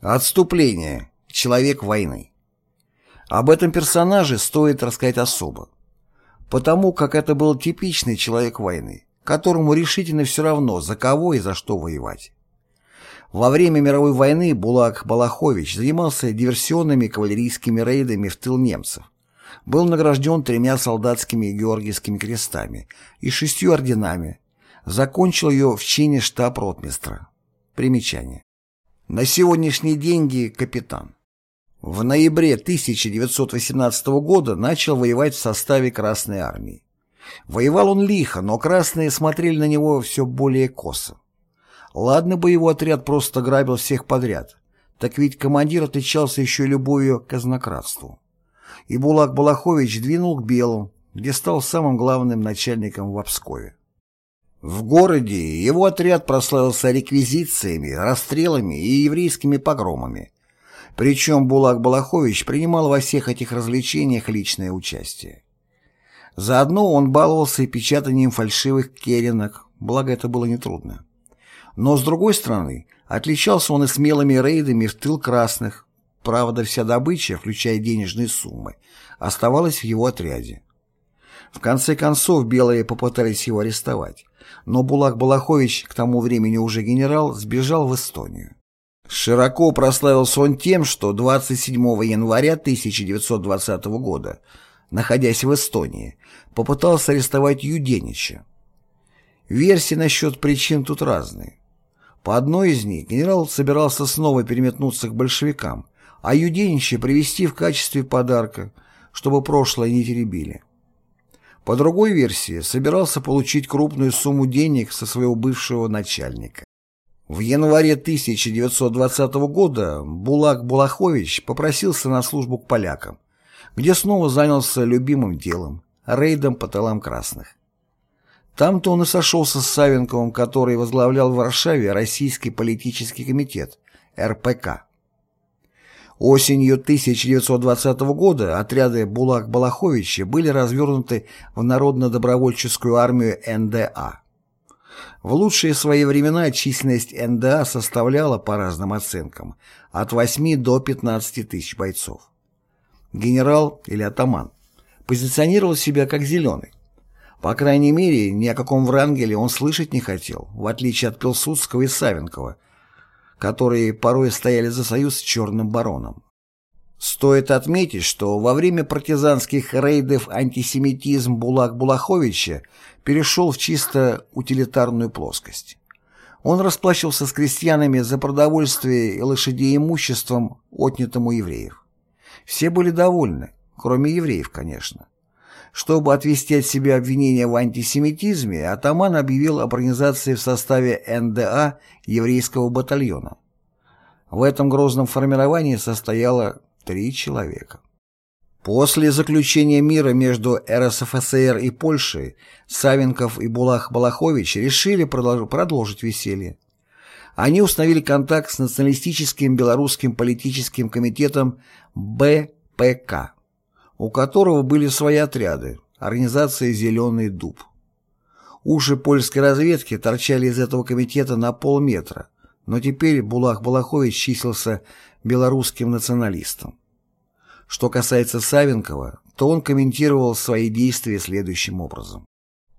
Отступление. Человек войны. Об этом персонаже стоит рассказать особо. Потому как это был типичный человек войны, которому решительно все равно, за кого и за что воевать. Во время мировой войны Булак Балахович занимался диверсионными кавалерийскими рейдами в тыл немцев. Был награжден тремя солдатскими георгиевскими крестами и шестью орденами. Закончил ее в чине штаб-ротмистра. Примечание. На сегодняшние деньги капитан. В ноябре 1918 года начал воевать в составе Красной Армии. Воевал он лихо, но красные смотрели на него все более косо. Ладно бы его отряд просто грабил всех подряд, так ведь командир отличался еще любовью к казнократству. И Булак Балахович двинул к Белым, где стал самым главным начальником в Обскове. В городе его отряд прославился реквизициями, расстрелами и еврейскими погромами. Причем Булак Балахович принимал во всех этих развлечениях личное участие. Заодно он баловался и печатанием фальшивых керенок, благо это было нетрудно. Но, с другой стороны, отличался он и смелыми рейдами в тыл красных, правда, вся добыча, включая денежные суммы, оставалась в его отряде. В конце концов, белые попытались его арестовать, но Булак Балахович, к тому времени уже генерал, сбежал в Эстонию. Широко прославился он тем, что 27 января 1920 года, находясь в Эстонии, попытался арестовать Юденича. Версии насчет причин тут разные. По одной из них генерал собирался снова переметнуться к большевикам, а Юденича привести в качестве подарка, чтобы прошлое не теребили. По другой версии, собирался получить крупную сумму денег со своего бывшего начальника. В январе 1920 года Булак Булахович попросился на службу к полякам, где снова занялся любимым делом – рейдом по тылам красных. Там-то он и сошелся с Савенковым, который возглавлял в Варшаве Российский политический комитет – РПК. Осенью 1920 года отряды Булак-Балаховича были развернуты в Народно-добровольческую армию НДА. В лучшие свои времена численность НДА составляла, по разным оценкам, от 8 до 15 тысяч бойцов. Генерал или атаман позиционировал себя как зеленый. По крайней мере, ни о каком Врангеле он слышать не хотел, в отличие от Пилсудского и Савенкова, которые порой стояли за союз с Черным бароном. Стоит отметить, что во время партизанских рейдов антисемитизм Булак-Булаховича перешел в чисто утилитарную плоскость. Он расплачивался с крестьянами за продовольствие и лошадей имуществом, отнятым у евреев. Все были довольны, кроме евреев, конечно. Чтобы отвести от себя обвинения в антисемитизме, атаман объявил об организации в составе НДА еврейского батальона. В этом грозном формировании состояло три человека. После заключения мира между РСФСР и Польшей Савенков и Булах-Балахович решили продолжить веселье. Они установили контакт с националистическим белорусским политическим комитетом БПК у которого были свои отряды, организация «Зеленый дуб». Уши польской разведки торчали из этого комитета на полметра, но теперь Булах Балахович числился белорусским националистом. Что касается Савенкова, то он комментировал свои действия следующим образом.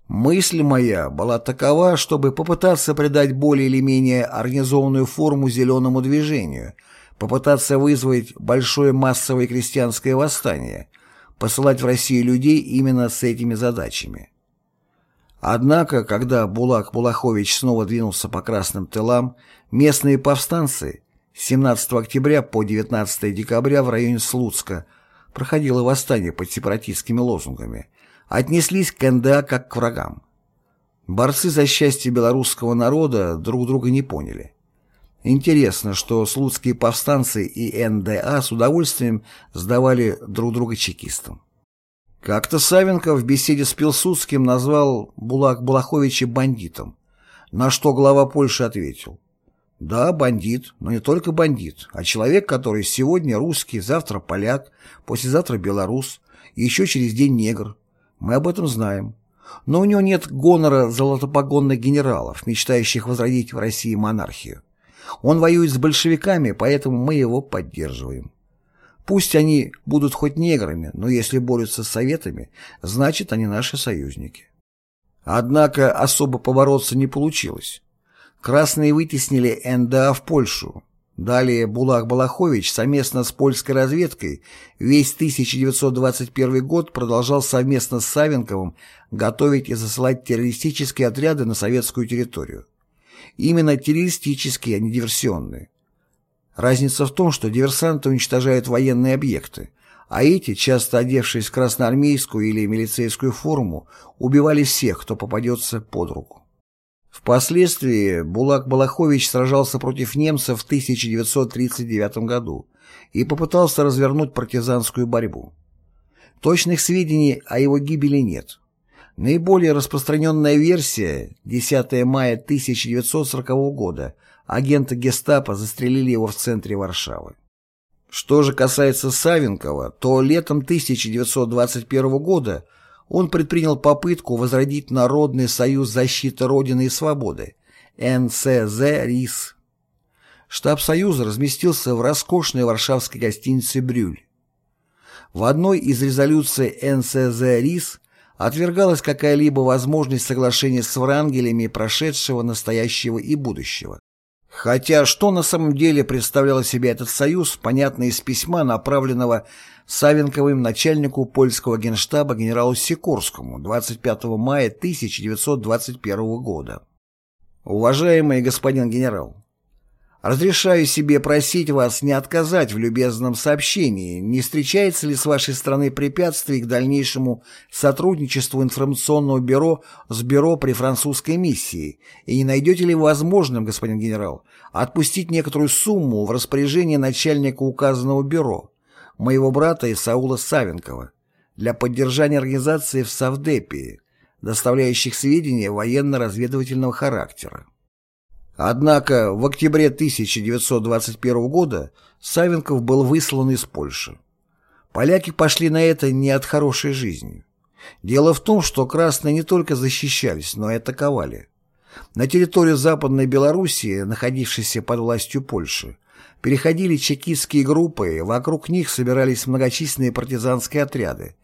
Мысль моя была такова, чтобы попытаться придать более или менее организованную форму зеленому движению, попытаться вызвать большое массовое крестьянское восстание – посылать в Россию людей именно с этими задачами. Однако, когда Булак Булахович снова двинулся по красным тылам, местные повстанцы 17 октября по 19 декабря в районе Слуцка проходило восстание под сепаратистскими лозунгами, отнеслись к НДА как к врагам. Борцы за счастье белорусского народа друг друга не поняли. Интересно, что слуцкие повстанцы и НДА с удовольствием сдавали друг друга чекистам. Как-то Савенко в беседе с Пилсудским назвал Булак Булаховича бандитом, на что глава Польши ответил. Да, бандит, но не только бандит, а человек, который сегодня русский, завтра поляк, послезавтра белорус, еще через день негр. Мы об этом знаем. Но у него нет гонора золотопогонных генералов, мечтающих возродить в России монархию. Он воюет с большевиками, поэтому мы его поддерживаем. Пусть они будут хоть неграми, но если борются с советами, значит они наши союзники. Однако особо побороться не получилось. Красные вытеснили НДА в Польшу. Далее Булак Балахович совместно с польской разведкой весь 1921 год продолжал совместно с Савенковым готовить и засылать террористические отряды на советскую территорию. Именно террористические, а не диверсионные. Разница в том, что диверсанты уничтожают военные объекты, а эти, часто одевшись в красноармейскую или милицейскую форму, убивали всех, кто попадется под руку. Впоследствии Булак Балахович сражался против немцев в 1939 году и попытался развернуть партизанскую борьбу. Точных сведений о его гибели нет. Наиболее распространенная версия – 10 мая 1940 года – агента гестапо застрелили его в центре Варшавы. Что же касается Савенкова, то летом 1921 года он предпринял попытку возродить Народный союз защиты Родины и Свободы, НСЗ РИС. Штаб Союза разместился в роскошной варшавской гостинице «Брюль». В одной из резолюций НСЗ РИС отвергалась какая-либо возможность соглашения с врангелями прошедшего, настоящего и будущего. Хотя что на самом деле представлял из себя этот союз, понятно из письма, направленного Савенковым начальнику польского генштаба генералу Сикорскому 25 мая 1921 года. Уважаемый господин генерал, Разрешаю себе просить вас не отказать в любезном сообщении, не встречается ли с вашей стороны препятствий к дальнейшему сотрудничеству информационного бюро с бюро при французской миссии, и не найдете ли возможным, господин генерал, отпустить некоторую сумму в распоряжение начальника указанного бюро, моего брата Исаула Савенкова, для поддержания организации в Савдепе, доставляющих сведения военно-разведывательного характера. Однако в октябре 1921 года Савенков был выслан из Польши. Поляки пошли на это не от хорошей жизни. Дело в том, что красные не только защищались, но и атаковали. На территорию Западной Белоруссии, находившейся под властью Польши, переходили чекистские группы, вокруг них собирались многочисленные партизанские отряды,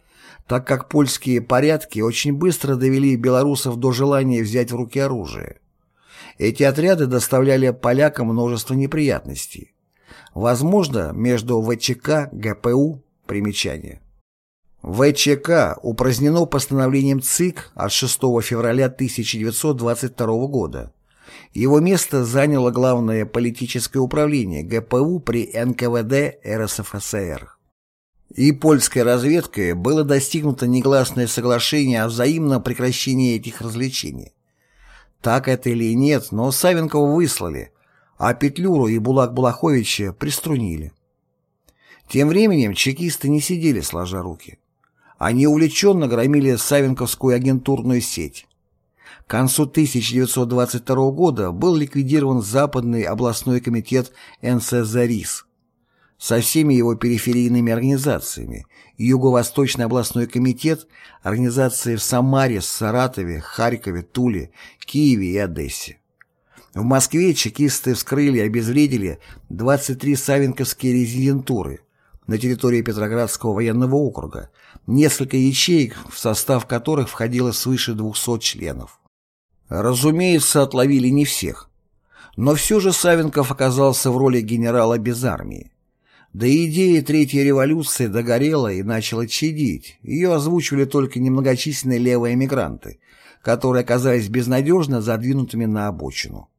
так как польские порядки очень быстро довели белорусов до желания взять в руки оружие. Эти отряды доставляли полякам множество неприятностей. Возможно, между ВЧК, ГПУ, примечание. ВЧК упразднено постановлением ЦИК от 6 февраля 1922 года. Его место заняло главное политическое управление ГПУ при НКВД РСФСР. И польской разведкой было достигнуто негласное соглашение о взаимном прекращении этих развлечений. Так это или нет, но Савенкова выслали, а Петлюру и Булак-Булаховича приструнили. Тем временем чекисты не сидели сложа руки. Они увлеченно громили Савенковскую агентурную сеть. К концу 1922 года был ликвидирован Западный областной комитет НСЗРИС со всеми его периферийными организациями, Юго-Восточный областной комитет, организации в Самаре, Саратове, Харькове, Туле, Киеве и Одессе. В Москве чекисты вскрыли и обезвредили 23 савенковские резидентуры на территории Петроградского военного округа, несколько ячеек, в состав которых входило свыше 200 членов. Разумеется, отловили не всех. Но все же Савенков оказался в роли генерала без армии. Да идея Третьей революции догорела и начала чадить. Ее озвучивали только немногочисленные левые эмигранты, которые оказались безнадежно задвинутыми на обочину.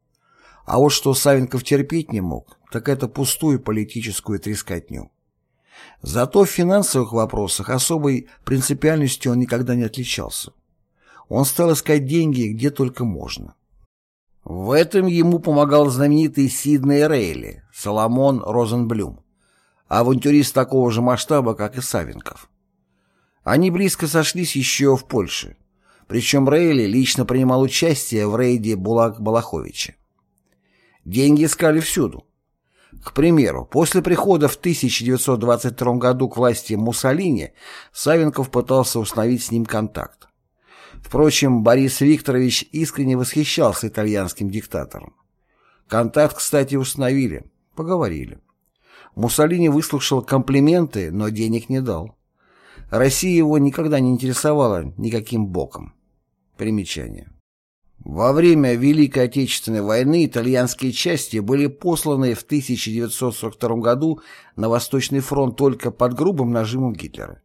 А вот что Савенков терпеть не мог, так это пустую политическую трескотню. Зато в финансовых вопросах особой принципиальностью он никогда не отличался. Он стал искать деньги где только можно. В этом ему помогал знаменитый Сидней Рейли, Соломон Розенблюм авантюрист такого же масштаба, как и Савенков. Они близко сошлись еще в Польше, причем Рейли лично принимал участие в рейде Булак-Балаховича. Деньги искали всюду. К примеру, после прихода в 1922 году к власти Муссолини Савенков пытался установить с ним контакт. Впрочем, Борис Викторович искренне восхищался итальянским диктатором. Контакт, кстати, установили. Поговорили. Муссолини выслушал комплименты, но денег не дал. Россия его никогда не интересовала никаким боком. Примечание. Во время Великой Отечественной войны итальянские части были посланы в 1942 году на Восточный фронт только под грубым нажимом Гитлера.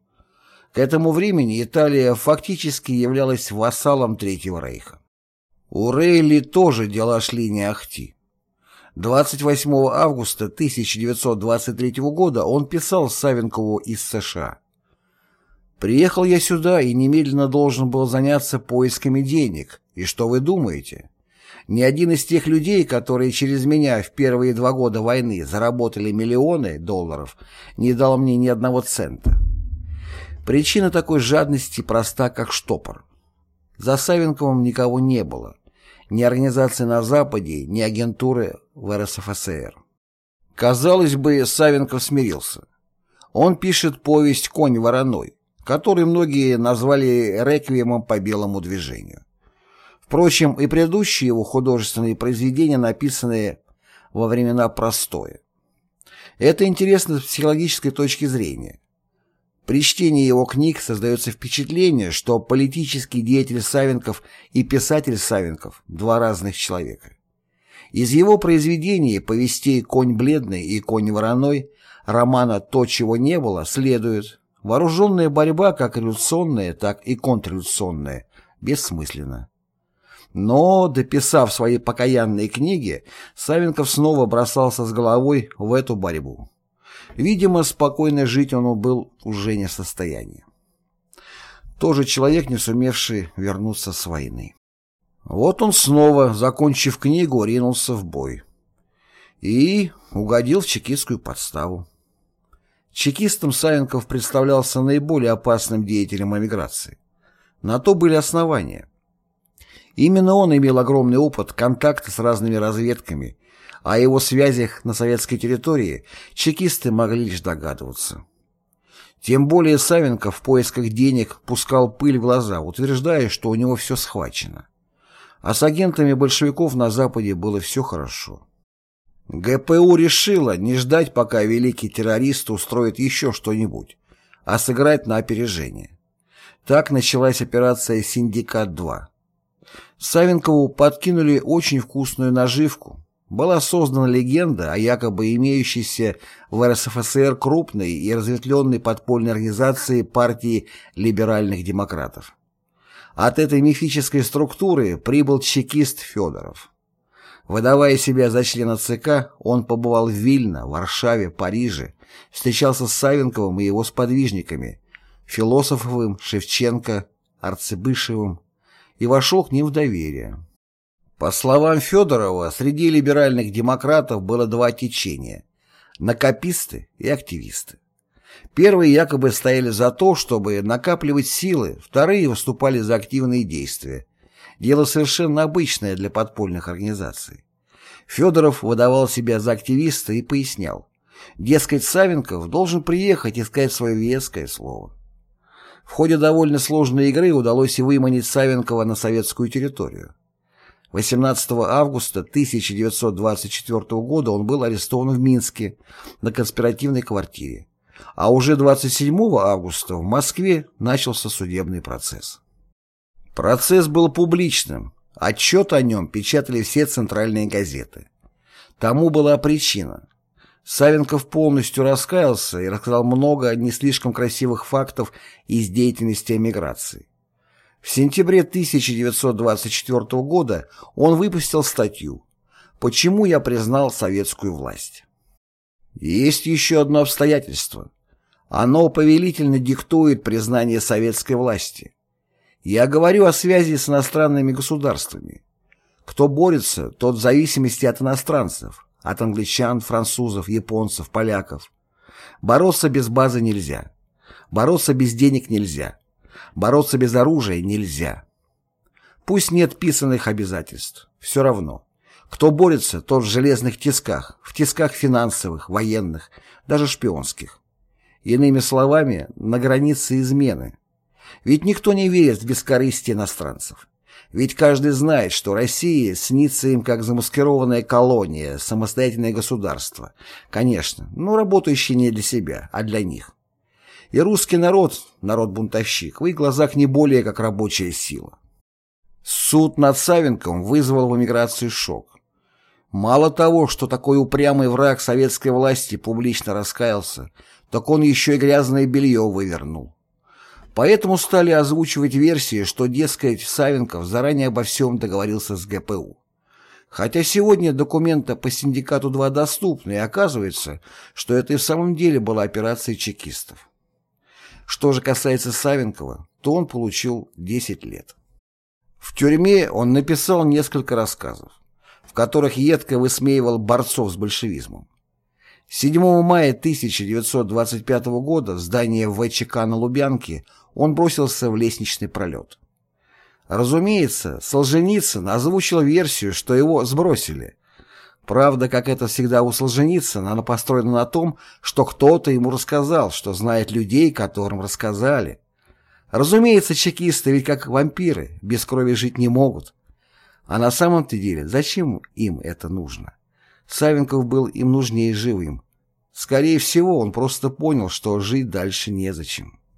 К этому времени Италия фактически являлась вассалом Третьего Рейха. У Рейли тоже дела шли не ахти. 28 августа 1923 года он писал Савенкову из США. «Приехал я сюда и немедленно должен был заняться поисками денег. И что вы думаете? Ни один из тех людей, которые через меня в первые два года войны заработали миллионы долларов, не дал мне ни одного цента. Причина такой жадности проста, как штопор. За Савенковым никого не было. Ни организации на Западе, ни агентуры в РСФСР. Казалось бы, Савенков смирился. Он пишет повесть «Конь вороной», который многие назвали реквиемом по белому движению. Впрочем, и предыдущие его художественные произведения написаны во времена простоя. Это интересно с психологической точки зрения. При чтении его книг создается впечатление, что политический деятель Савенков и писатель Савенков – два разных человека. Из его произведений, повестей «Конь бледный» и «Конь вороной», романа «То, чего не было» следует вооруженная борьба как революционная, так и контрреволюционная, бессмысленна. Но, дописав свои покаянные книги, Савенков снова бросался с головой в эту борьбу. Видимо, спокойно жить он был уже не в состоянии. Тоже человек, не сумевший вернуться с войны. Вот он снова, закончив книгу, ринулся в бой. И угодил в чекистскую подставу. Чекистом Савенков представлялся наиболее опасным деятелем эмиграции. На то были основания. Именно он имел огромный опыт контакта с разными разведками о его связях на советской территории чекисты могли лишь догадываться. Тем более Савинков в поисках денег пускал пыль в глаза, утверждая, что у него все схвачено. А с агентами большевиков на Западе было все хорошо. ГПУ решила не ждать, пока великий террорист устроит еще что-нибудь, а сыграть на опережение. Так началась операция «Синдикат-2». Савинкову подкинули очень вкусную наживку, была создана легенда о якобы имеющейся в РСФСР крупной и разветвленной подпольной организации партии либеральных демократов. От этой мифической структуры прибыл чекист Федоров. Выдавая себя за члена ЦК, он побывал в Вильно, Варшаве, Париже, встречался с Савенковым и его сподвижниками, Философовым, Шевченко, Арцебышевым и вошел к ним в доверие. По словам Федорова, среди либеральных демократов было два течения – накописты и активисты. Первые якобы стояли за то, чтобы накапливать силы, вторые выступали за активные действия. Дело совершенно обычное для подпольных организаций. Федоров выдавал себя за активиста и пояснял. Дескать, Савенков должен приехать и сказать свое веское слово. В ходе довольно сложной игры удалось и выманить Савенкова на советскую территорию. 18 августа 1924 года он был арестован в Минске на конспиративной квартире, а уже 27 августа в Москве начался судебный процесс. Процесс был публичным, отчет о нем печатали все центральные газеты. Тому была причина. Савенков полностью раскаялся и рассказал много не слишком красивых фактов из деятельности эмиграции. В сентябре 1924 года он выпустил статью «Почему я признал советскую власть?». Есть еще одно обстоятельство. Оно повелительно диктует признание советской власти. Я говорю о связи с иностранными государствами. Кто борется, тот в зависимости от иностранцев, от англичан, французов, японцев, поляков. Бороться без базы нельзя. Бороться без денег нельзя. Бороться без оружия нельзя. Пусть нет писанных обязательств, все равно. Кто борется, тот в железных тисках, в тисках финансовых, военных, даже шпионских. Иными словами, на границе измены. Ведь никто не верит в бескорыстие иностранцев. Ведь каждый знает, что Россия снится им как замаскированная колония, самостоятельное государство. Конечно, но работающее не для себя, а для них. И русский народ, народ-бунтовщик, в их глазах не более как рабочая сила. Суд над Савенковым вызвал в эмиграции шок. Мало того, что такой упрямый враг советской власти публично раскаялся, так он еще и грязное белье вывернул. Поэтому стали озвучивать версии, что, дескать, Савенков заранее обо всем договорился с ГПУ. Хотя сегодня документы по синдикату 2 доступны, и оказывается, что это и в самом деле была операция чекистов. Что же касается Савенкова, то он получил 10 лет. В тюрьме он написал несколько рассказов, которых едко высмеивал борцов с большевизмом. 7 мая 1925 года в здании ВЧК на Лубянке он бросился в лестничный пролет. Разумеется, Солженицын озвучил версию, что его сбросили. Правда, как это всегда у Солженицына, она построена на том, что кто-то ему рассказал, что знает людей, которым рассказали. Разумеется, чекисты ведь как вампиры, без крови жить не могут. А на самом-то деле, зачем им это нужно? Савенков был им нужнее живым. Скорее всего, он просто понял, что жить дальше незачем.